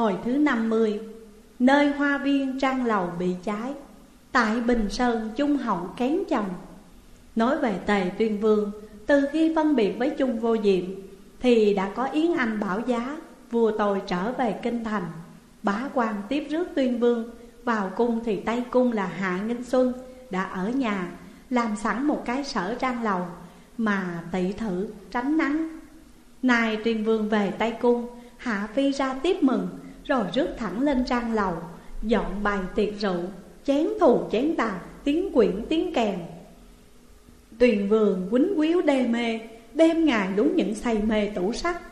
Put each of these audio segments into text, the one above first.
Hồi thứ 50 Nơi hoa viên trang lầu bị cháy, Tại Bình Sơn Trung Hậu kén chồng. Nói về Tề Tuyên Vương, Từ khi phân biệt với Trung Vô Diệm, Thì đã có Yến Anh bảo giá, Vua tôi trở về Kinh Thành. Bá quan tiếp rước Tuyên Vương, Vào cung thì Tây Cung là Hạ Nghinh Xuân, Đã ở nhà, Làm sẵn một cái sở trang lầu Mà tị thử tránh nắng. Nay Tuyên Vương về Tây Cung, Hạ Phi ra tiếp mừng rồi rước thẳng lên trang lầu, Dọn bài tiệc rượu, Chén thù, chén tàn, Tiếng quyển, tiếng kèn. Tuyền vườn quýnh quýu đê mê, Đêm ngày đúng những say mê tủ sắc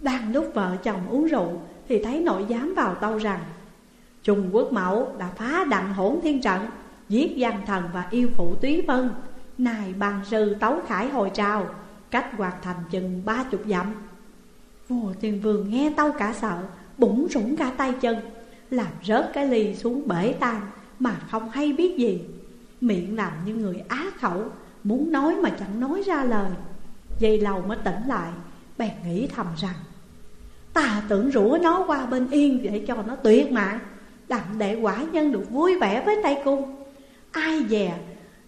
Đang lúc vợ chồng uống rượu Thì thấy nội giám vào tâu rằng, Trung Quốc Mẫu đã phá đặng hỗn thiên trận, Giết gian thần và yêu phụ túy vân. Nài bằng sư tấu khải hồi trào, Cách hoạt thành chừng ba chục dặm. Vua tuyên vương nghe tâu cả sợ Bụng rủng cả tay chân, Làm rớt cái ly xuống bể tan Mà không hay biết gì. Miệng làm như người á khẩu, Muốn nói mà chẳng nói ra lời. Dây lâu mới tỉnh lại, Bèn nghĩ thầm rằng, Ta tưởng rủa nó qua bên yên Để cho nó tuyệt mạng Đặng để quả nhân được vui vẻ với Tây Cung Ai dè,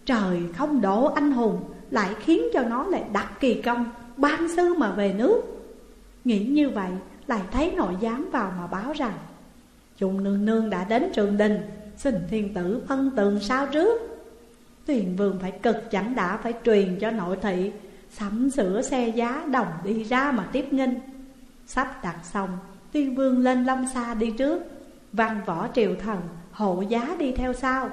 Trời không đổ anh hùng Lại khiến cho nó lại đặt kỳ công, Ban sư mà về nước. Nghĩ như vậy lại thấy nội giám vào mà báo rằng chung nương nương đã đến trường đình, Xin thiên tử phân tường sao trước Tuyền vương phải cực chẳng đã phải truyền cho nội thị, Sắm sửa xe giá đồng đi ra mà tiếp nghinh. Sắp đặt xong Tuyên vương lên long xa đi trước, Văn võ triều thần, hộ giá đi theo sau.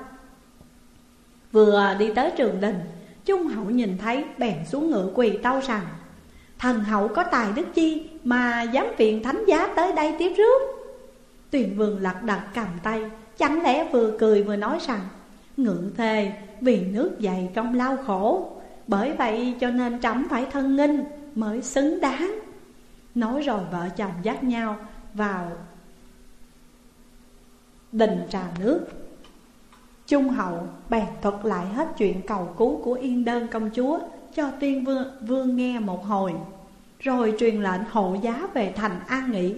Vừa đi tới trường đình, Trung hậu nhìn thấy bèn xuống ngựa quỳ tâu rằng, Thần hậu có tài đức chi? Mà dám viện thánh giá tới đây tiếp rước. Tuyền vương lật đật cầm tay Chẳng lẽ vừa cười vừa nói rằng Ngự thề vì nước dày công lao khổ Bởi vậy cho nên trẫm phải thân nghinh mới xứng đáng. Nói rồi vợ chồng dắt nhau vào đình trà nước. Trung hậu bèn thuật lại hết chuyện cầu cứu của yên đơn công chúa Cho tuyên vương, vương nghe một hồi. Rồi truyền lệnh hộ giá về thành an nghỉ.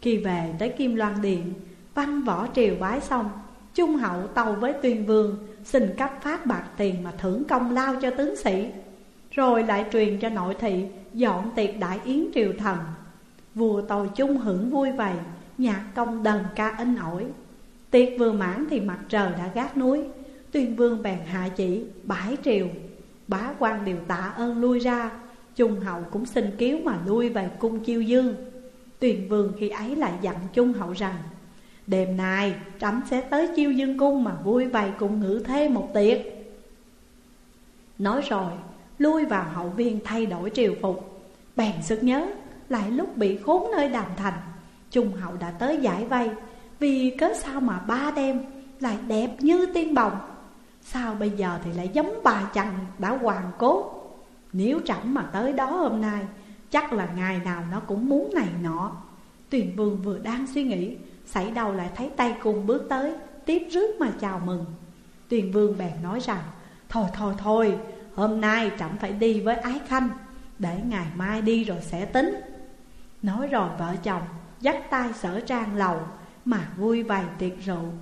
Khi về tới Kim Loan Điện, Văn võ triều bái xong Trung hậu tàu với tuyên vương Xin cấp phát bạc tiền mà thưởng công lao cho tướng sĩ, Rồi lại truyền cho nội thị Dọn tiệc đại yến triều thần. Vua tàu chung hưởng vui vầy, Nhạc công đần ca in ỏi. Tiệc vừa mãn thì mặt trời đã gác núi, Tuyên vương bèn hạ chỉ bãi triều, Bá quan đều tạ ơn lui ra. Trung hậu cũng xin cứu mà lui về cung chiêu dương. Tuyền vương khi ấy lại dặn Trung hậu rằng, Đêm nay, trẫm sẽ tới chiêu dương cung mà vui vầy cùng ngự thế một tiệc. Nói rồi, lui vào hậu viên thay đổi triều phục. Bèn sức nhớ, lại lúc bị khốn nơi đàm thành, Trung hậu đã tới giải vây. Vì cớ sao mà ba đêm lại đẹp như tiên bồng? Sao bây giờ thì lại giống bà chằn đã hoàn cốt nếu trẫm mà tới đó hôm nay, Chắc là ngày nào nó cũng muốn này nọ. Tuyền vương vừa đang suy nghĩ Xảy đầu lại thấy tay cùng bước tới, Tiếp rước mà chào mừng. Tuyền vương bèn nói rằng, Thôi thôi thôi, Hôm nay trẫm phải đi với ái khanh, Để ngày mai đi rồi sẽ tính. Nói rồi vợ chồng Dắt tay sở trang lầu, Mà vui vầy tiệc rượu.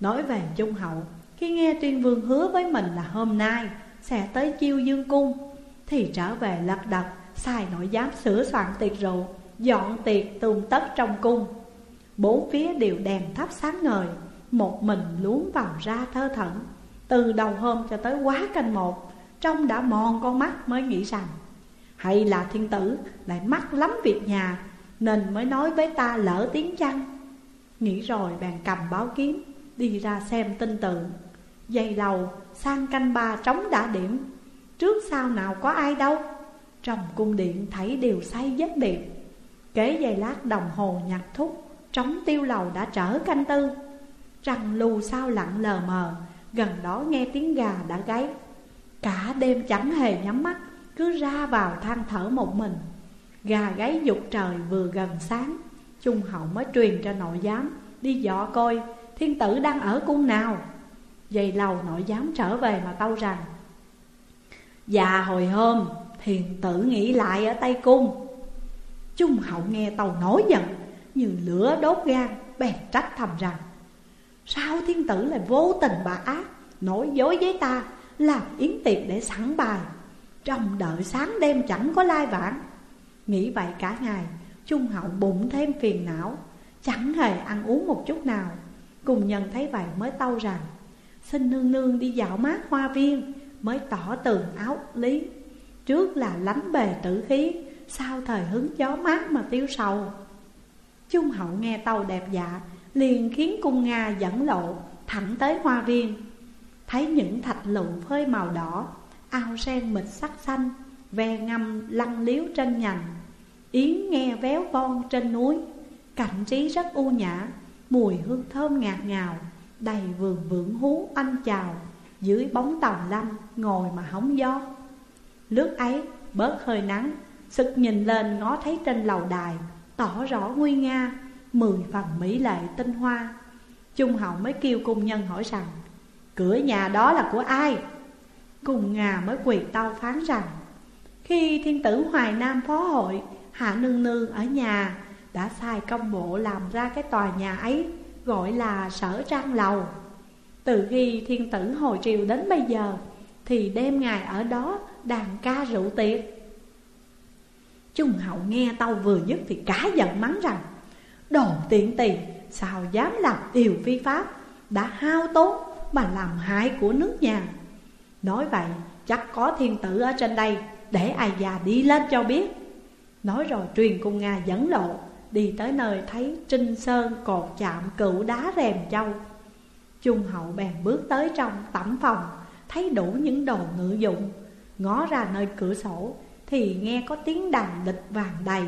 Nói về Trung Hậu, Khi nghe tuyên vương hứa với mình là hôm nay Sẽ tới chiêu dương cung thì trở về lật đật, Sai nội giám sửa soạn tiệc rượu, Dọn tiệc tung tất trong cung. Bốn phía đều đèn thắp sáng ngời, Một mình luống vào ra thơ thẩn. Từ đầu hôm cho tới quá canh một, Trông đã mòn con mắt mới nghĩ rằng, Hay là thiên tử lại mắc lắm việc nhà, Nên mới nói với ta lỡ tiếng chăng? Nghĩ rồi bèn cầm báo kiếm, Đi ra xem tin tượng Dây lầu, sang canh ba trống đã điểm. Trước sau nào có ai đâu. Trong cung điện thấy đều say giấc điệp. Kế giây lát đồng hồ nhặt thúc, Trống tiêu lầu đã trở canh tư. Răng lù sao lặng lờ mờ, Gần đó nghe tiếng gà đã gáy. Cả đêm chẳng hề nhắm mắt, Cứ ra vào than thở một mình. Gà gáy dục trời vừa gần sáng Trung hậu mới truyền cho nội giám, Đi dọ coi, thiên tử đang ở cung nào? Dày lầu nội giám trở về mà tâu rằng Dạ hồi hôm thiền tử nghĩ lại ở Tây Cung, Trung hậu nghe tàu nổi giận như lửa đốt gan, Bèn trách thầm rằng, Sao thiên tử lại vô tình bà ác, Nói dối với ta, Làm yến tiệc để sẵn bài Trong đợi sáng đêm chẳng có lai vãng? Nghĩ vậy cả ngày, Trung hậu bụng thêm phiền não, Chẳng hề ăn uống một chút nào. Cùng nhân thấy vậy mới tâu rằng, Xin nương nương đi dạo mát hoa viên Mới tỏ tường áo lý. Trước là lánh bề tử khí, Sau thời hứng gió mát mà tiêu sầu. Trung hậu nghe tàu đẹp dạ Liền khiến cung Nga dẫn lộ, Thẳng tới hoa viên. Thấy những thạch lụ phơi màu đỏ, Ao sen mịt sắc xanh, Ve ngâm lăn liếu trên nhành. Yến nghe véo von trên núi, Cảnh trí rất u nhã, Mùi hương thơm ngạt ngào, Đầy vườn vượng hú anh chào. Dưới bóng tàu lâm ngồi mà hóng gió. Lướt ấy bớt hơi nắng, Sực nhìn lên ngó thấy trên lầu đài Tỏ rõ nguy nga, Mười phần mỹ lệ tinh hoa. Trung hậu mới kêu cung nhân hỏi rằng, Cửa nhà đó là của ai? Cùng Ngà mới quỳ tao phán rằng, Khi thiên tử Hoài Nam phó hội, Hạ nương nương ở nhà Đã sai công bộ làm ra cái tòa nhà ấy, Gọi là sở trang lầu. Từ khi thiên tử hồi triều đến bây giờ, Thì đêm ngày ở đó đàn ca rượu tiệc. Trung hậu nghe tao vừa dứt thì cá giận mắng rằng, Đồ tiện tỳ, sao dám làm điều phi pháp? Đã hao tốn mà làm hại của nước nhà. Nói vậy, chắc có thiên tử ở trên đây Để ai già đi lên cho biết. Nói rồi truyền cung Nga dẫn lộ, Đi tới nơi thấy Trinh Sơn cột chạm cựu đá rèm châu. Trung hậu bèn bước tới trong tẩm phòng, Thấy đủ những đồ ngự dụng. Ngó ra nơi cửa sổ, Thì nghe có tiếng đàn lịch vàng đầy.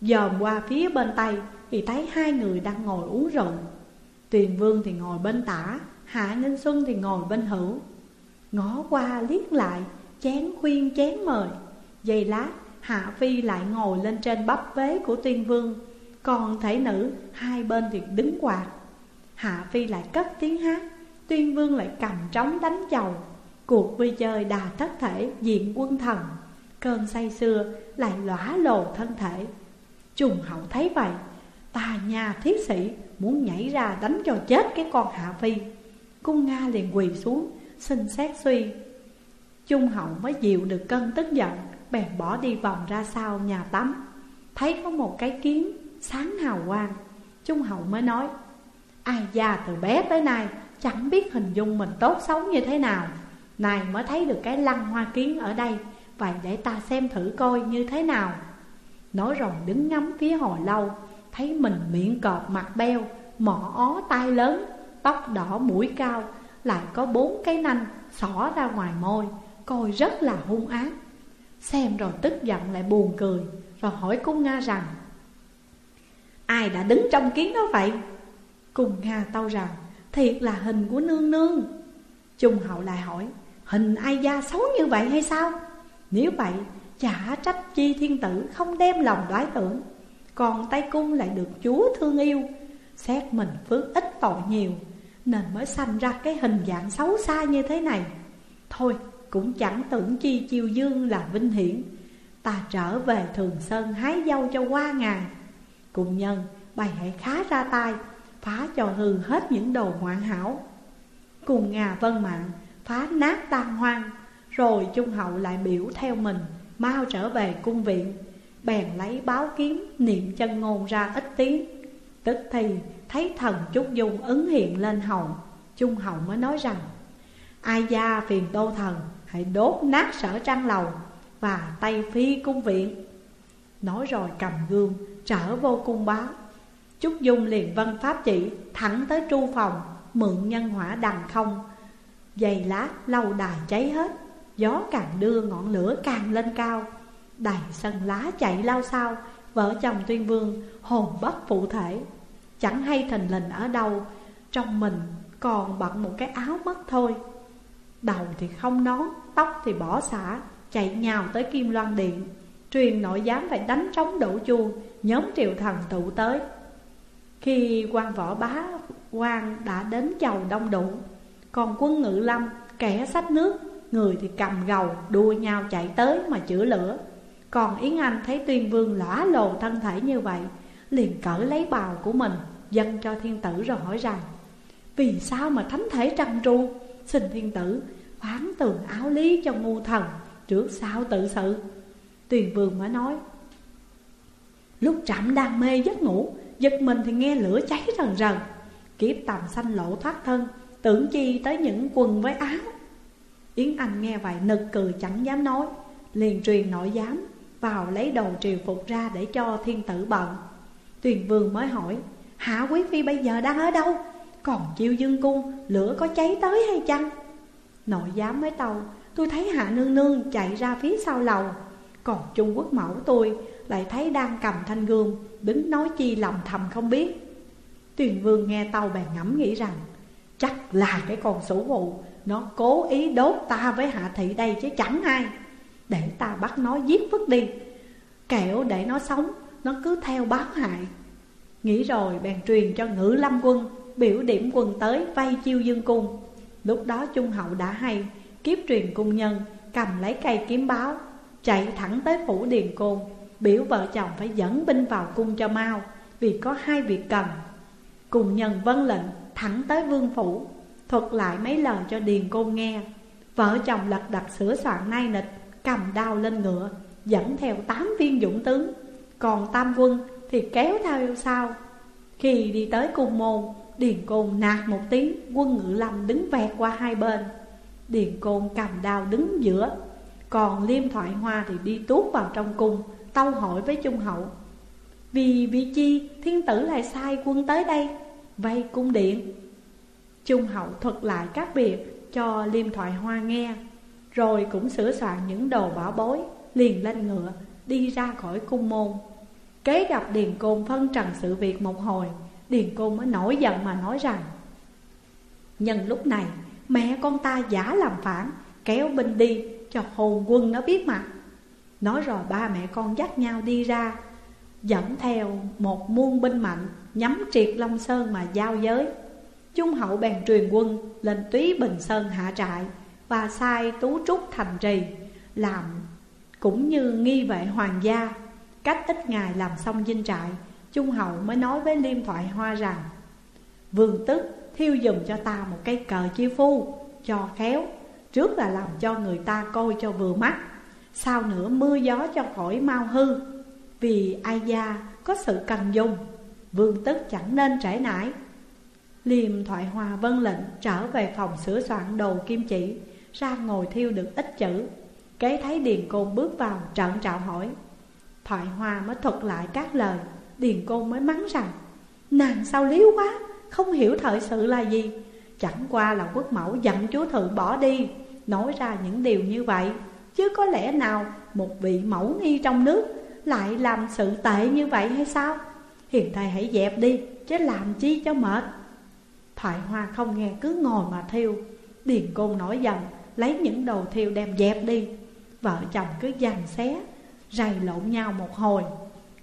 Dòm qua phía bên tay, Thì thấy hai người đang ngồi uống rượu. Tuyền Vương thì ngồi bên tả, Hạ Ninh Xuân thì ngồi bên hữu. Ngó qua liếc lại, Chén khuyên chén mời. Giây lát, Hạ Phi lại ngồi lên trên bắp vế của Tuyên Vương. Còn thể nữ, hai bên thì đứng quạt. Hạ Phi lại cất tiếng hát, Tuyên Vương lại cầm trống đánh chầu. Cuộc vui chơi đà thất thể, diện quân thần. Cơn say xưa lại lõa lồ thân thể. Trùng hậu thấy vậy, Tà nhà thiết sĩ muốn nhảy ra đánh cho chết cái con Hạ Phi. Cung Nga liền quỳ xuống, xin xét suy. Trung hậu mới dịu được cơn tức giận, Bèn bỏ đi vòng ra sau nhà tắm. Thấy có một cái kiến sáng hào quang, Trung hậu mới nói Ai già từ bé tới nay, Chẳng biết hình dung mình tốt xấu như thế nào. Này mới thấy được cái lăng hoa kiến ở đây, Vậy để ta xem thử coi như thế nào. Nói rồi đứng ngắm phía hồi lâu, Thấy mình miệng cọp mặt beo, Mỏ ó tai lớn, Tóc đỏ mũi cao, Lại có bốn cái nanh xỏ ra ngoài môi, Coi rất là hung ác. Xem rồi tức giận lại buồn cười, Rồi hỏi cung Nga rằng, Ai đã đứng trong kiến đó vậy? Cùng Nga tâu rằng, Thiệt là hình của nương nương. Trung hậu lại hỏi, Hình ai da xấu như vậy hay sao? Nếu vậy, chả trách chi thiên tử không đem lòng đoái tưởng. Còn tay cung lại được chúa thương yêu, Xét mình phước ít tội nhiều, Nên mới sanh ra cái hình dạng xấu xa như thế này. Thôi, cũng chẳng tưởng chi chiêu dương là vinh hiển. Ta trở về Thường Sơn hái dâu cho qua ngàn. Cùng nhân, bày hãy khá ra tay. Phá cho hư hết những đồ hoàn hảo. Cùng ngà vân mạng phá nát tan hoang, Rồi Trung Hậu lại biểu theo mình, Mau trở về cung viện, Bèn lấy báo kiếm niệm chân ngôn ra ít tiếng. Tức thì thấy thần Trúc Dung ứng hiện lên hầu, Trung Hậu mới nói rằng, Ai gia phiền tô thần, Hãy đốt nát sở trang lầu Và tay phi cung viện. Nói rồi cầm gương trở vô cung báo Trúc Dung liền vân pháp chỉ Thẳng tới tru phòng Mượn nhân hỏa đằng không. Dày lá lâu đài cháy hết Gió càng đưa ngọn lửa càng lên cao. Đầy sân lá chạy lao sao Vợ chồng tuyên vương hồn bất phụ thể. Chẳng hay thình lình ở đâu Trong mình còn bận một cái áo mất thôi. Đầu thì không nón, tóc thì bỏ xả Chạy nhào tới Kim Loan Điện. Truyền nội giám phải đánh trống đổ chuông Nhóm triều thần tụ tới. Khi quan võ bá quan đã đến chầu đông đủ, Còn quân ngự lâm kẻ sách nước, Người thì cầm gầu, đua nhau chạy tới mà chữa lửa. Còn Yến Anh thấy tuyên vương lõa lồ thân thể như vậy, liền cởi lấy bào của mình, Dâng cho thiên tử rồi hỏi rằng, Vì sao mà thánh thể trăng tru? Xin thiên tử phán tường áo lý cho ngu thần, Trước sau tự sự. Tuyền vương mới nói, Lúc trạm đang mê giấc ngủ Giật mình thì nghe lửa cháy rần rần. Kiếp tầm xanh lộ thoát thân, Tưởng chi tới những quần với áo. Yến Anh nghe vậy nực cười chẳng dám nói, Liền truyền nội giám, Vào lấy đồ triều phục ra để cho thiên tử bận. Tuyền vương mới hỏi, Hạ quý phi bây giờ đang ở đâu? Còn chiêu dương cung, Lửa có cháy tới hay chăng? Nội giám mới tàu Tôi thấy hạ nương nương chạy ra phía sau lầu. Còn Trung Quốc mẫu tôi lại thấy đang cầm thanh gương Đứng nói chi lòng thầm không biết. Tuyền vương nghe tàu bèn ngẫm nghĩ rằng, Chắc là cái con sủ vụ Nó cố ý đốt ta với hạ thị đây chứ chẳng ai. Để ta bắt nó giết vứt đi. Kẻo để nó sống, Nó cứ theo báo hại. Nghĩ rồi bèn truyền cho ngữ lâm quân, Biểu điểm quân tới vây chiêu dương cung. Lúc đó Trung Hậu đã hay, Kiếp truyền cung nhân, cầm lấy cây kiếm báo, Chạy thẳng tới phủ Điền Côn. Biểu vợ chồng phải dẫn binh vào cung cho mau, Vì có hai việc cần. Cùng nhân vân lệnh, thẳng tới vương phủ, Thuật lại mấy lời cho Điền Côn nghe. Vợ chồng lật đật sửa soạn nay nịch, Cầm đao lên ngựa, Dẫn theo tám viên dũng tướng. Còn tam quân thì kéo theo sau. Khi đi tới cung môn, Điền Côn nạt một tiếng, Quân ngự lâm đứng vẹt qua hai bên. Điền Côn cầm đao đứng giữa, Còn Liêm Thoại Hoa thì đi tuốt vào trong cung Tâu hỏi với Trung Hậu. Vì vị chi thiên tử lại sai quân tới đây Vây cung điện. Trung Hậu thuật lại các việc cho Liêm Thoại Hoa nghe, Rồi cũng sửa soạn những đồ bảo bối, Liền lên ngựa, đi ra khỏi cung môn. Kế gặp Điền Côn phân trần sự việc một hồi, Điền Côn mới nổi giận mà nói rằng, Nhân lúc này, mẹ con ta giả làm phản, Kéo binh đi cho hồn quân nó biết mặt. Nói rồi ba mẹ con dắt nhau đi ra, Dẫn theo một muôn binh mạnh Nhắm triệt Long Sơn mà giao giới. Trung hậu bèn truyền quân lên túy Bình Sơn hạ trại Và sai Tú Trúc thành trì, Làm cũng như nghi vệ hoàng gia. Cách ít ngày làm xong dinh trại Trung hậu mới nói với Liêm Thoại Hoa rằng, Vương tức, thiêu dùm cho ta một cây cờ chiêu phu, Cho khéo, Trước là làm cho người ta coi cho vừa mắt. Sau nữa mưa gió cho khỏi mau hư? Vì ai gia có sự cần dùng, Vương tức chẳng nên trễ nải. Liêm thoại hòa vân lệnh trở về phòng sửa soạn đồ kim chỉ, Ra ngồi thiêu được ít chữ. Kế thấy Điền Côn bước vào, trợn trạo hỏi. Thoại hòa mới thuật lại các lời, Điền Côn mới mắng rằng, Nàng sao liếu quá, Không hiểu thời sự là gì. Chẳng qua là quốc mẫu giận chúa thượng bỏ đi, Nói ra những điều như vậy. Chứ có lẽ nào một vị mẫu nghi trong nước Lại làm sự tệ như vậy hay sao? Hiền thầy hãy dẹp đi, Chứ làm chi cho mệt. Thoại Hoa không nghe cứ ngồi mà thiêu. Điền Côn nổi giận Lấy những đồ thiêu đem dẹp đi. Vợ chồng cứ giằng xé, Rầy lộn nhau một hồi.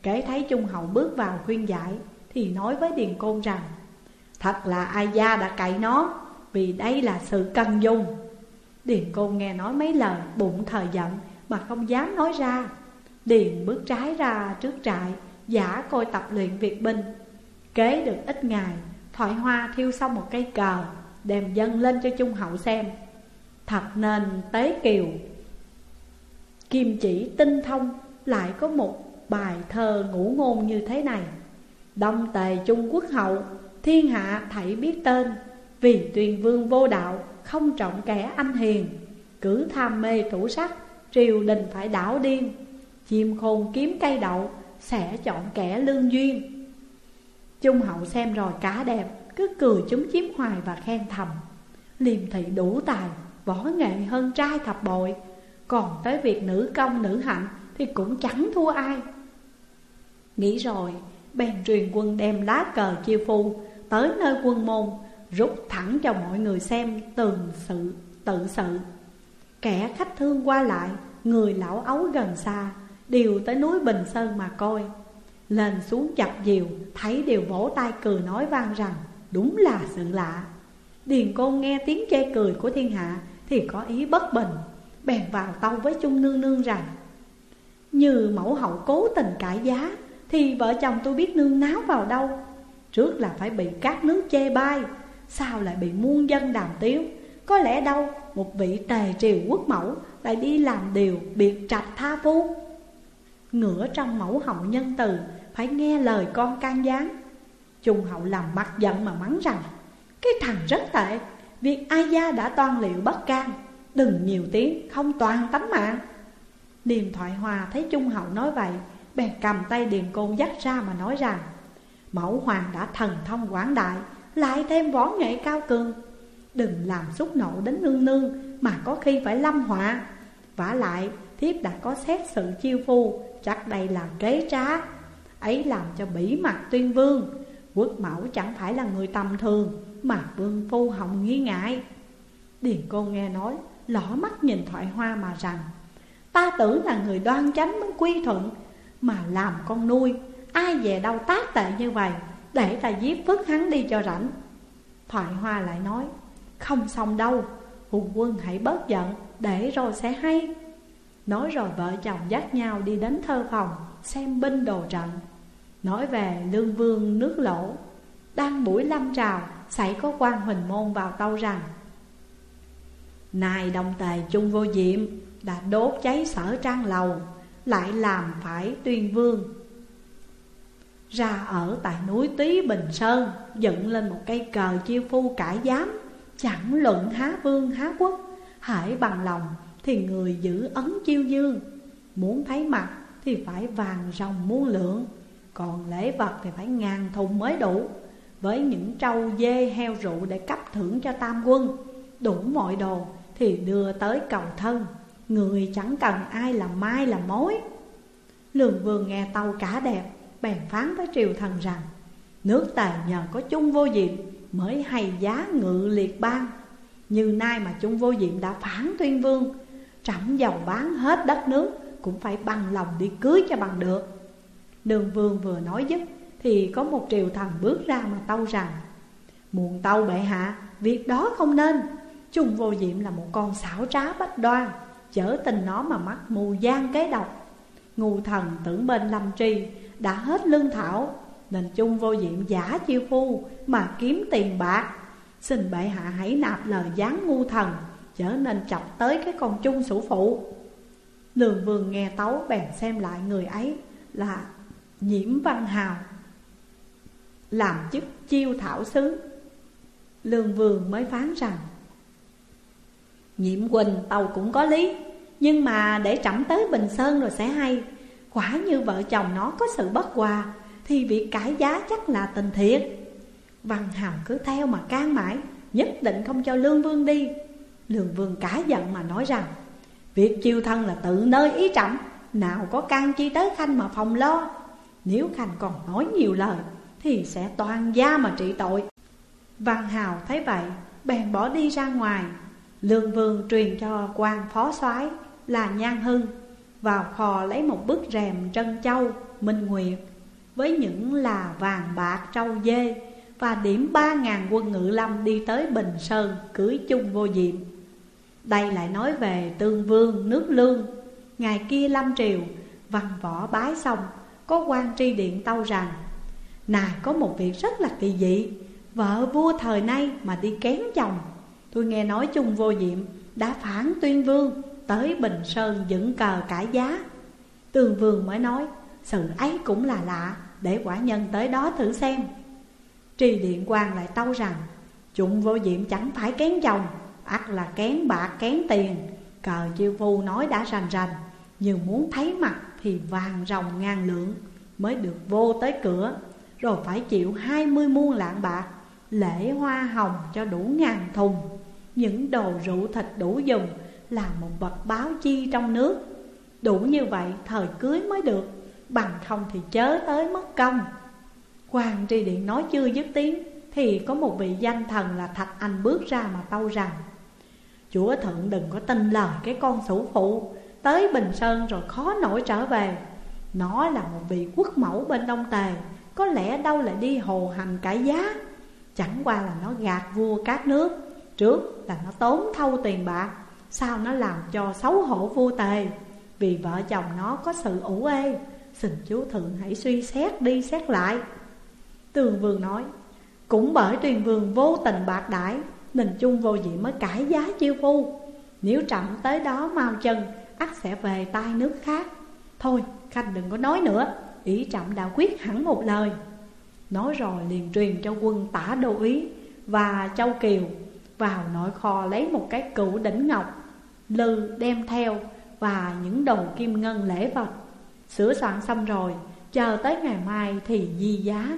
Kể thấy Trung Hậu bước vào khuyên giải, Thì nói với Điền Côn rằng, Thật là ai gia đã cậy nó, Vì đây là sự cần dùng. Điền Côn nghe nói mấy lời bụng thời giận, Mà không dám nói ra. Điền bước trái ra trước trại, Giả coi tập luyện việc binh Kế được ít ngày, Thoại Hoa thiêu xong một cây cờ, Đem dân lên cho Trung Hậu xem. Thật nên tế kiều. Kim chỉ tinh thông, lại có một bài thơ ngũ ngôn như thế này. Đông tề Trung Quốc hậu, Thiên hạ thảy biết tên, Vì tuyền vương vô đạo. Không trọng kẻ anh hiền Cử tham mê thủ sắc, Triều đình phải đảo điên, Chim khôn kiếm cây đậu Sẽ chọn kẻ lương duyên. Trung hậu xem rồi cá đẹp, Cứ cười chúng chiếm hoài và khen thầm. Liêm thị đủ tài, Võ nghệ hơn trai thập bội, Còn tới việc nữ công nữ hạnh Thì cũng chẳng thua ai. Nghĩ rồi, bèn truyền quân đem lá cờ chiêu phu Tới nơi quân môn Rút thẳng cho mọi người xem từng sự, tự sự. Kẻ khách thương qua lại, Người lão ấu gần xa, Đều tới núi Bình Sơn mà coi. Lên xuống chập diều, Thấy đều vỗ tay cười nói vang rằng, Đúng là sự lạ. Điền Côn nghe tiếng chê cười của thiên hạ Thì có ý bất bình, Bèn vào tâu với chung Nương Nương rằng, Như mẫu hậu cố tình cải giá, Thì vợ chồng tôi biết nương náo vào đâu? Trước là phải bị các nước chê bai Sao lại bị muôn dân đàm tiếu? Có lẽ đâu một vị tề triều quốc mẫu Lại đi làm điều biệt trạch tha phu? Ngửa trong mẫu hậu nhân từ, Phải nghe lời con can gián. Trung hậu làm mặt giận mà mắng rằng, Cái thằng rất tệ, Việc ai gia đã toan liệu bất can, Đừng nhiều tiếng, không toàn tánh mạng. Điềm thoại hòa thấy Trung hậu nói vậy, Bèn cầm tay Điềm Côn dắt ra mà nói rằng, Mẫu hoàng đã thần thông quảng đại lại thêm võ nghệ cao cường. Đừng làm xúc nộ đến nương nương Mà có khi phải lâm họa. Vả lại, thiếp đã có xét sự chiêu phu, Chắc đây là kế trá. Ấy làm cho bỉ mặt tuyên vương, Quốc mẫu chẳng phải là người tầm thường Mà vương phu hồng nghi ngại. Điền cô nghe nói Lỏ mắt nhìn thoại hoa mà rằng, Ta tưởng là người đoan chánh mới quy thuận, Mà làm con nuôi, Ai về đâu tác tệ như vậy? Để ta giết phức hắn đi cho rảnh. Thoại hoa lại nói, Không xong đâu, Hùng quân hãy bớt giận, Để rồi sẽ hay. Nói rồi vợ chồng dắt nhau đi đến thơ phòng, Xem binh đồ trận. Nói về lương vương nước lỗ, Đang buổi lâm trào Xảy có quan huỳnh môn vào tâu rằng, Này đồng tề chung vô diệm, Đã đốt cháy sở trang lầu, Lại làm phải tuyên vương ra ở tại núi Tý Bình Sơn, Dựng lên một cây cờ chiêu phu cải giám, Chẳng luận há vương há quốc Hãy bằng lòng thì người giữ ấn chiêu dương, Muốn thấy mặt thì phải vàng rồng muôn lượng, Còn lễ vật thì phải ngàn thùng mới đủ, Với những trâu dê heo rượu để cấp thưởng cho tam quân, Đủ mọi đồ thì đưa tới cầu thân, Người chẳng cần ai làm mai làm mối. Lường vương nghe tâu cả đẹp Bèn phán với triều thần rằng, Nước tài nhờ có chung vô diệm Mới hay giá ngự liệt bang. Như nay mà chung vô diệm đã phán tuyên vương, Trẫm giàu bán hết đất nước Cũng phải bằng lòng đi cưới cho bằng được. Đường vương vừa nói dứt Thì có một triều thần bước ra mà tâu rằng, Muộn tâu bệ hạ, Việc đó không nên. Chung vô diệm là một con xảo trá bách đoan Chở tình nó mà mắc mù gian kế độc. Ngu thần tưởng bên lâm tri đã hết lương thảo, Nên chung vô diệm giả chiêu phu Mà kiếm tiền bạc. Xin bệ hạ hãy nạp lời gián ngu thần Trở nên chọc tới cái con chung sủ phụ. Lường vương nghe tấu bèn xem lại người ấy là Nhiễm Văn Hào. Làm chức chiêu thảo sứ. Lương vương mới phán rằng, Nhiễm Quỳnh tàu cũng có lý, Nhưng mà để trẫm tới Bình Sơn rồi sẽ hay. Quả như vợ chồng nó có sự bất hòa, Thì việc cãi giá chắc là tình thiệt. Văn Hào cứ theo mà can mãi, Nhất định không cho Lương Vương đi. Lương Vương cả giận mà nói rằng, Việc chiêu thân là tự nơi ý trọng Nào có can chi tới Khanh mà phòng lo. Nếu Khanh còn nói nhiều lời, Thì sẽ toàn gia mà trị tội. Văn Hào thấy vậy, Bèn bỏ đi ra ngoài. Lương Vương truyền cho quan phó soái là Nhan Hưng. Vào kho lấy một bức rèm trân châu, Minh Nguyệt, Với những là vàng bạc trâu dê Và điểm ba ngàn quân ngự lâm đi tới Bình Sơn Cưới chung vô diệm đây lại nói về tương vương nước lương. Ngày kia lâm triều, Văn võ bái xong, Có quan tri điện tâu rằng, Này, có một việc rất là kỳ dị. Vợ vua thời nay mà đi kén chồng. Tôi nghe nói chung vô diệm, Đã phản tuyên vương. Tới Bình Sơn dựng cờ cải giá. Tường vương mới nói, Sự ấy cũng là lạ, Để quả nhân tới đó thử xem. Tri điện quan lại tâu rằng, Chúng vô diệm chẳng phải kén chồng, ắt là kén bạc, kén tiền. Cờ chiêu phu nói đã rành rành Nhưng muốn thấy mặt thì vàng rồng ngàn lượng Mới được vô tới cửa. Rồi phải chịu hai mươi muôn lạng bạc, Lễ hoa hồng cho đủ ngàn thùng. Những đồ rượu thịt đủ dùng là một vật báo chi trong nước. Đủ như vậy, thời cưới mới được. Bằng không thì chớ tới mất công. Hoàng tri điện nói chưa dứt tiếng, Thì có một vị danh thần là Thạch Anh bước ra mà tâu rằng, Chúa thượng đừng có tin lời cái con sủ phụ. Tới Bình Sơn rồi khó nổi trở về. Nó là một vị quốc mẫu bên Đông Tề, Có lẽ đâu lại đi hồ hành cải giá. Chẳng qua là nó gạt vua các nước, Trước là nó tốn thâu tiền bạc. Sao nó làm cho xấu hổ vô tề? Vì vợ chồng nó có sự ủ ê. Xin chú thượng hãy suy xét đi xét lại. Tường vương nói, Cũng bởi tuyền vương vô tình bạc đãi, Nên chung vô dị mới cải giá chiêu phu. Nếu chậm tới đó mau chân, ắt sẽ về tay nước khác. Thôi, khanh đừng có nói nữa. Ý trọng đã quyết hẳn một lời. Nói rồi liền truyền cho quân tả đô ý Và châu kiều Vào nội kho lấy một cái cựu đỉnh ngọc Lư đem theo Và những đồng kim ngân lễ vật. Sửa soạn xong rồi, Chờ tới ngày mai thì di giá.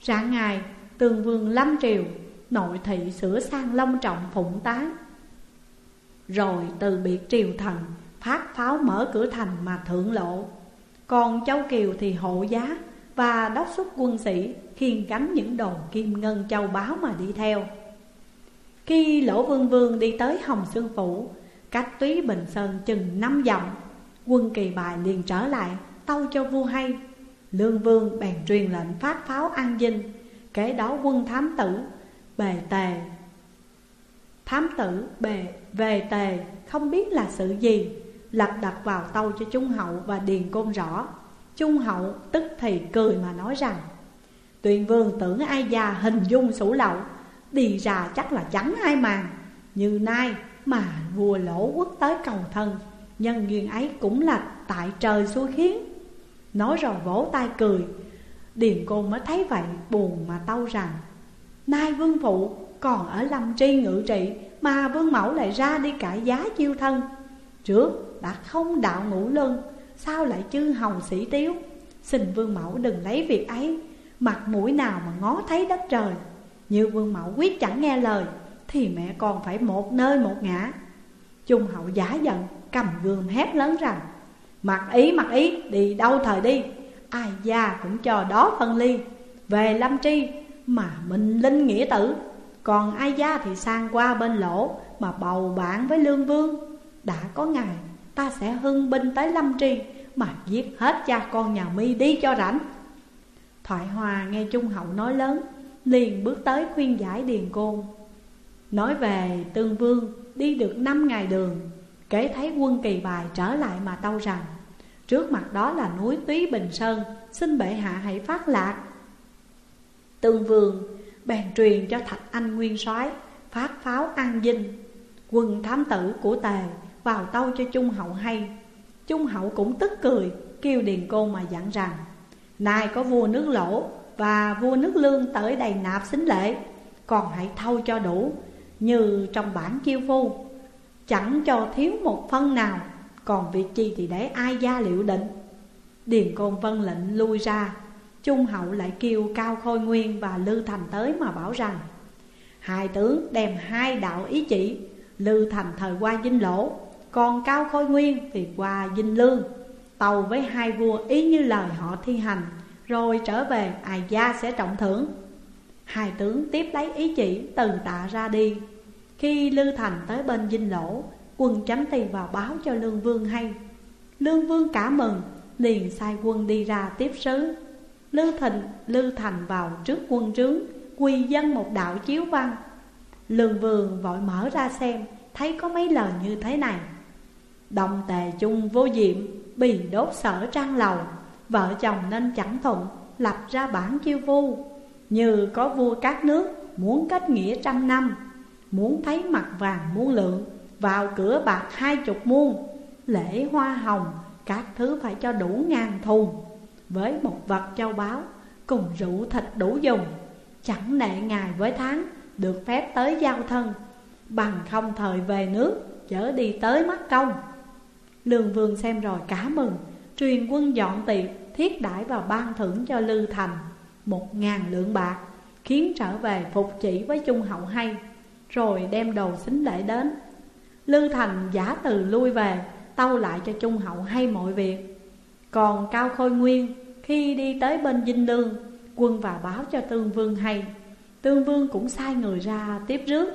Sáng ngày Tường vương lâm triều, Nội thị sửa sang long trọng phụng tán Rồi từ biệt triều thần, Phát pháo mở cửa thành mà thượng lộ. Còn Châu Kiều thì hộ giá Và đốc xuất quân sĩ, Khiên gánh những đồn kim ngân châu báu mà đi theo. Khi Lỗ Vương Vương đi tới Hồng Sương Phủ Cách túy Bình Sơn chừng năm dặm. Quân kỳ bài liền trở lại, Tâu cho vua hay. Lương Vương bèn truyền lệnh phát pháo an dinh Kể đó quân thám tử, Bề tề. Thám tử, bề, về tề, Không biết là sự gì, Lật đặt vào tâu cho Trung Hậu và Điền Côn rõ. Trung Hậu tức thì cười mà nói rằng, Tuyền vương tưởng ai già hình dung sủ lậu, Đi ra chắc là chẳng ai màng, Như nay mà vua lỗ quốc tới cầu thân Nhân duyên ấy cũng là tại trời xui khiến. Nói rồi vỗ tay cười. Điền Côn mới thấy vậy, buồn mà tâu rằng, Nay vương phụ còn ở lâm tri ngự trị, Mà vương mẫu lại ra đi cải giá chiêu thân. Trước đã không đạo ngũ luân, Sao lại chư hồng sĩ tiếu? Xin vương mẫu đừng lấy việc ấy, Mặt mũi nào mà ngó thấy đất trời. Như vương mẫu quyết chẳng nghe lời. Thì mẹ con phải một nơi một ngã. Trung hậu giả giận Cầm gươm hét lớn rằng, Mặc ý mặc ý, đi đâu thời đi? Ai gia cũng cho đó phân ly. Về lâm tri, mà mình linh nghĩa tử. Còn ai gia thì sang qua bên lỗ, Mà bầu bạn với lương vương. Đã có ngày, ta sẽ hưng binh tới lâm tri, Mà giết hết cha con nhà mi đi cho rảnh. Thoại hòa nghe Trung Hậu nói lớn, Liền bước tới khuyên giải Điền Côn. Nói về Tương Vương, đi được năm ngày đường Kể thấy quân kỳ bài trở lại mà tâu rằng, Trước mặt đó là núi Túy Bình Sơn, Xin bệ hạ hãy phát lạc. Tương Vương bèn truyền cho Thạch Anh Nguyên soái, Phát pháo an dinh. Quân thám tử của Tề vào tâu cho Trung Hậu hay. Trung Hậu cũng tức cười, Kêu Điền Côn mà dặn rằng, Nay có vua nước lỗ và vua nước lương tới đầy nạp xính lễ, Còn hãy thâu cho đủ như trong bản chiêu phu. Chẳng cho thiếu một phân nào, Còn việc chi thì để ai gia liệu định. Điền Côn vân lệnh lui ra Trung hậu lại kêu Cao Khôi Nguyên và Lư Thành tới mà bảo rằng, Hai tướng đem hai đạo ý chỉ, Lư Thành thời qua dinh lỗ, Còn Cao Khôi Nguyên thì qua dinh lương. Tàu với hai vua ý như lời họ thi hành, Rồi trở về, ai gia sẽ trọng thưởng. Hai tướng tiếp lấy ý chỉ, từ tạ ra đi. Khi Lư Thành tới bên dinh lỗ Quân chấm tì vào báo cho Lương Vương hay. Lương Vương cả mừng Liền sai quân đi ra tiếp sứ. Lư Thành, Lư Thành vào trước quân trướng Quỳ dân một đạo chiếu văn. Lương Vương vội mở ra xem Thấy có mấy lời như thế này. Đồng tề chung vô diệm Bì đốt sở trang lầu Vợ chồng nên chẳng thuận Lập ra bản chiêu vu. Như có vua các nước Muốn kết nghĩa trăm năm Muốn thấy mặt vàng muôn lượng, Vào cửa bạc hai chục muôn, Lễ hoa hồng, Các thứ phải cho đủ ngàn thùng. Với một vật châu báu, Cùng rượu thịt đủ dùng, Chẳng nệ ngày với tháng, Được phép tới giao thân. Bằng không thời về nước Chở đi tới mắt công. Lương vương xem rồi cả mừng, Truyền quân dọn tiệc, Thiết đãi và ban thưởng cho Lư Thành, Một ngàn lượng bạc, Khiến trở về phục chỉ với Trung Hậu hay. Rồi đem đồ xính lễ đến. Lư Thành giả từ lui về, Tâu lại cho Trung Hậu hay mọi việc. Còn Cao Khôi Nguyên, Khi đi tới bên Dinh Lương, Quân vào báo cho Tương Vương hay. Tương Vương cũng sai người ra tiếp rước.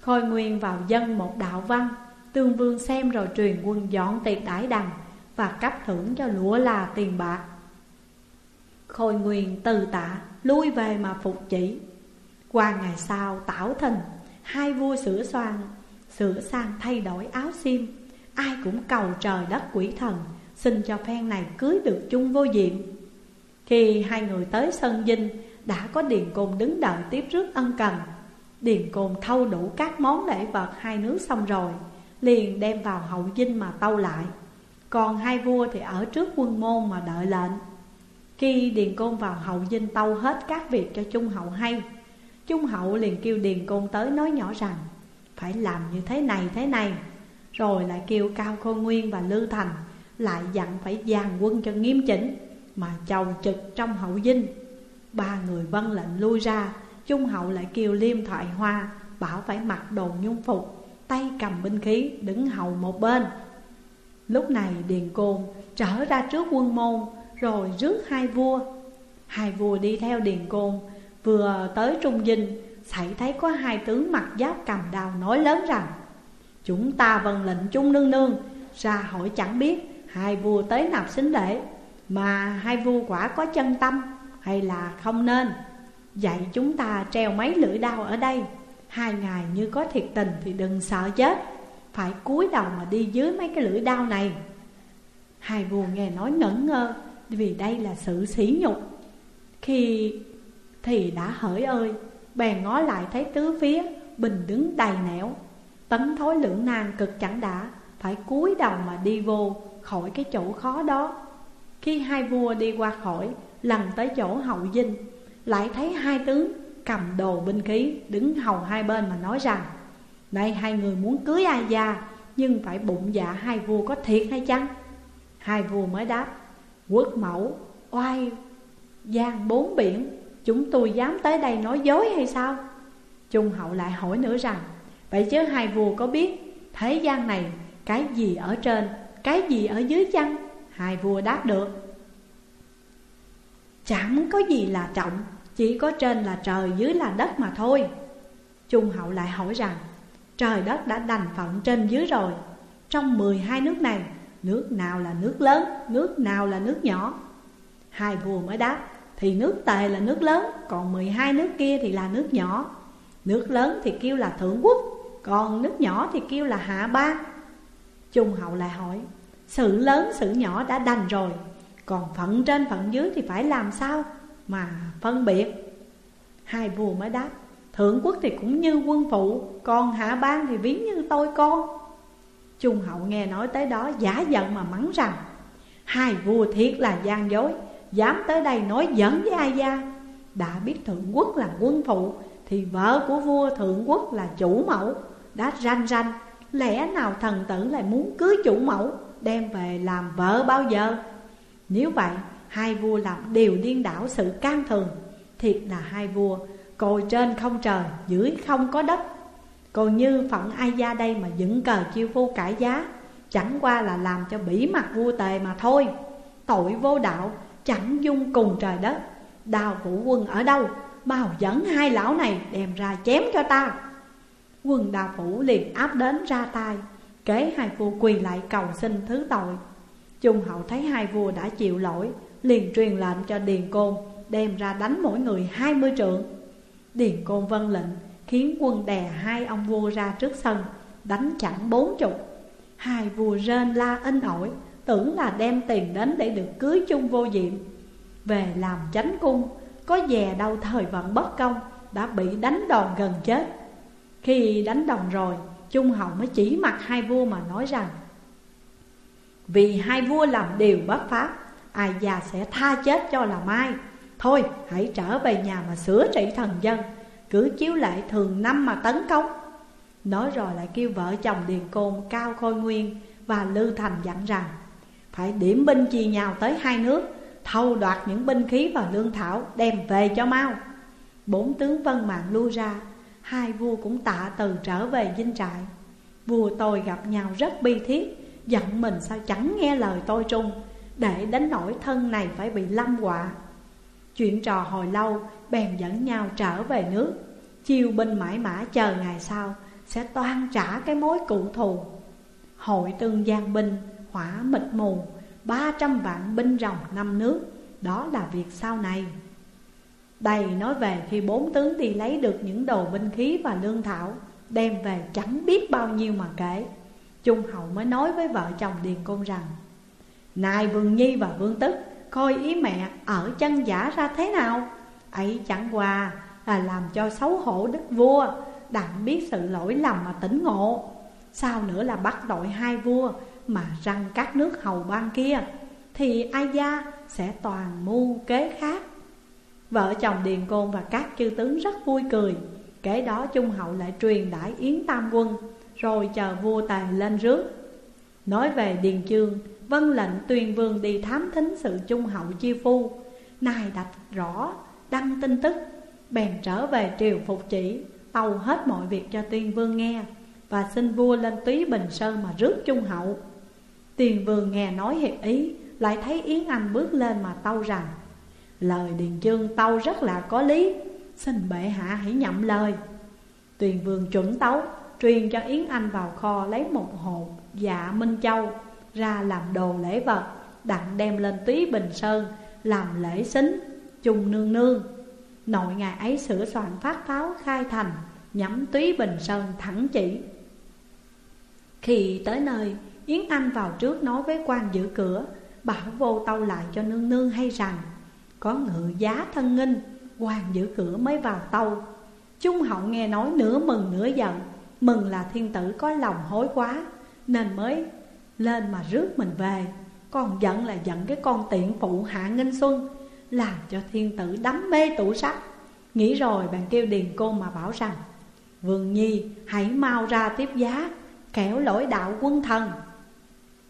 Khôi Nguyên vào dân một đạo văn, Tương Vương xem rồi truyền quân dọn tiệc đãi đằng Và cấp thưởng cho lũa là tiền bạc. Khôi Nguyên từ tạ lui về mà phục chỉ. Qua ngày sau, tảo thình Hai vua sửa soạn, Sửa sang thay đổi áo xiêm. Ai cũng cầu trời đất quỷ thần, Xin cho phen này cưới được chung vô diệm Khi hai người tới sân dinh, Đã có Điền Côn đứng đợi tiếp rước ân cần. Điền Côn thâu đủ các món lễ vật hai nước xong rồi, Liền đem vào hậu dinh mà tâu lại. Còn hai vua thì ở trước quân môn mà đợi lệnh. Khi Điền Côn vào hậu dinh tâu hết các việc cho Trung Hậu hay Trung Hậu liền kêu Điền Côn tới nói nhỏ rằng, Phải làm như thế này thế này. Rồi lại kêu Cao Khôn Nguyên và Lư Thành Lại dặn phải dàn quân cho nghiêm chỉnh, Mà chầu trực trong hậu dinh. Ba người vân lệnh lui ra Trung Hậu lại kêu Liêm Thoại Hoa Bảo phải mặc đồ nhung phục, Tay cầm binh khí, đứng hầu một bên. Lúc này Điền Côn trở ra trước quân môn, Rồi rước hai vua. Hai vua đi theo Điền Côn Vừa tới Trung Dinh Xảy thấy có hai tướng mặc giáp cầm đào nói lớn rằng, Chúng ta vâng lệnh chung nương nương, Ra hỏi chẳng biết hai vua tới nạp xính lễ, Mà hai vua quả có chân tâm hay là không nên? Dạy chúng ta treo mấy lưỡi đao ở đây, Hai ngày như có thiệt tình thì đừng sợ chết, Phải cúi đầu mà đi dưới mấy cái lưỡi đao này. Hai vua nghe nói ngẩn ngơ Vì đây là sự sỉ nhục. Khi thì đã hỡi ơi, Bèn ngó lại thấy tứ phía, Bình đứng đầy nẻo. Tấn thối lưỡng nan cực chẳng đã, Phải cúi đầu mà đi vô Khỏi cái chỗ khó đó. Khi hai vua đi qua khỏi, Lần tới chỗ hậu dinh, Lại thấy hai tướng cầm đồ binh khí Đứng hầu hai bên mà nói rằng, Này hai người muốn cưới ai già, Nhưng phải bụng dạ hai vua có thiệt hay chăng? Hai vua mới đáp, Quốc mẫu, oai giang bốn biển Chúng tôi dám tới đây nói dối hay sao? Trung hậu lại hỏi nữa rằng, Vậy chứ hai vua có biết Thế gian này cái gì ở trên, Cái gì ở dưới chăng? Hai vua đáp được, Chẳng có gì là trọng, Chỉ có trên là trời, dưới là đất mà thôi. Trung hậu lại hỏi rằng, Trời đất đã đành phận trên dưới rồi, Trong 12 nước này, Nước nào là nước lớn, Nước nào là nước nhỏ? Hai vua mới đáp thì nước tề là nước lớn, Còn 12 nước kia thì là nước nhỏ. Nước lớn thì kêu là thượng quốc, Còn nước nhỏ thì kêu là hạ ba Trung hậu lại hỏi, Sự lớn, sự nhỏ đã đành rồi, Còn phận trên phận dưới thì phải làm sao Mà phân biệt? Hai vua mới đáp, Thượng quốc thì cũng như quân phụ, Còn hạ bang thì ví như tôi con. Trung hậu nghe nói tới đó, giả giận mà mắng rằng, Hai vua thiệt là gian dối Dám tới đây nói giỡn với ai gia Đã biết thượng quốc là quân phụ, Thì vợ của vua thượng quốc là chủ mẫu. Đã ranh ranh, Lẽ nào thần tử lại muốn cưới chủ mẫu, Đem về làm vợ bao giờ? Nếu vậy, Hai vua làm điều điên đảo sự can thường. Thiệt là hai vua, Cồi trên không trời, Dưới không có đất. Còn như phận ai gia đây mà dựng cờ chiêu phu cải giá, Chẳng qua là làm cho bỉ mặt vua tề mà thôi. Tội vô đạo Chẳng dung cùng trời đất. Đào vũ quân ở đâu? Mau dẫn hai lão này đem ra chém cho ta. Quân đào phủ liền áp đến ra tay, Kế hai vua quỳ lại cầu xin thứ tội. Trung hậu thấy hai vua đã chịu lỗi, Liền truyền lệnh cho Điền Côn Đem ra đánh mỗi người hai mươi trượng. Điền Côn vân lệnh, Khiến quân đè hai ông vua ra trước sân, Đánh chẳng bốn chục. Hai vua rên la in ỏi Tưởng là đem tiền đến để được cưới chung vô diệm Về làm chánh cung, Có dè đâu thời vận bất công, Đã bị đánh đòn gần chết. Khi đánh đòn rồi, Trung hậu mới chỉ mặt hai vua mà nói rằng, Vì hai vua làm điều bất pháp, Ai già sẽ tha chết cho là mai. Thôi, hãy trở về nhà mà sửa trị thần dân, Cứ chiếu lệ thường năm mà tấn công. Nói rồi lại kêu vợ chồng Điền Côn Cao Khôi Nguyên và Lư Thành dặn rằng phải điểm binh chia nhau tới hai nước, Thâu đoạt những binh khí và lương thảo, Đem về cho mau. Bốn tướng vân mạng lui ra, Hai vua cũng tạ từ trở về dinh trại. Vua tôi gặp nhau rất bi thiết, Giận mình sao chẳng nghe lời tôi trung, Để đánh nổi thân này phải bị lâm họa. Chuyện trò hồi lâu, Bèn dẫn nhau trở về nước. Chiêu binh mãi mã chờ ngày sau, Sẽ toan trả cái mối cụ thù. Hội tương giang binh hỏa mịt mù, ba trăm vạn binh rồng năm nước. Đó là việc sau này. Đầy nói về khi bốn tướng đi lấy được những đồ binh khí và lương thảo, Đem về chẳng biết bao nhiêu mà kể. Trung hậu mới nói với vợ chồng Điền Côn rằng, Này Vương Nhi và Vương Tức, Coi ý mẹ ở chân giả ra thế nào? Ấy chẳng qua là làm cho xấu hổ đức vua, Đặng biết sự lỗi lầm mà tỉnh ngộ. Sao nữa là bắt tội hai vua mà răng các nước hầu ban kia, Thì ai gia sẽ toàn mưu kế khác. Vợ chồng Điền Côn và các chư tướng rất vui cười Kể đó Trung Hậu lại truyền đãi Yến Tam Quân, Rồi chờ vua tề lên rước. Nói về Điền Chương Vân lệnh tuyên vương đi thám thính sự Trung Hậu chi phu. Nài đạch rõ, đăng tin tức, Bèn trở về triều phục chỉ, Tâu hết mọi việc cho tuyên vương nghe, Và xin vua lên túy Bình Sơn mà rước Trung Hậu. Tiền vương nghe nói hiệp ý, Lại thấy Yến Anh bước lên mà tâu rằng, Lời Điền Chương tâu rất là có lý, Xin bệ hạ hãy nhậm lời. Tuyền vương chuẩn tấu, Truyền cho Yến Anh vào kho lấy một hộp dạ Minh Châu Ra làm đồ lễ vật, Đặng đem lên túy Bình Sơn Làm lễ xính, chung nương nương. Nội ngày ấy sửa soạn phát pháo khai thành, Nhắm túy Bình Sơn thẳng chỉ. Khi tới nơi Yến Anh vào trước nói với quan giữ cửa, Bảo vô tâu lại cho nương nương hay rằng, Có ngự giá thân nghinh, quan giữ cửa mới vào tâu. Trung hậu nghe nói nửa mừng nửa giận, Mừng là thiên tử có lòng hối quá, Nên mới lên mà rước mình về. Còn giận là giận cái con tiện phụ hạ nghinh xuân, Làm cho thiên tử đắm mê tủ sách Nghĩ rồi bạn kêu điền cô mà bảo rằng, Vương Nhi, hãy mau ra tiếp giá Kẻo lỗi đạo quân thần.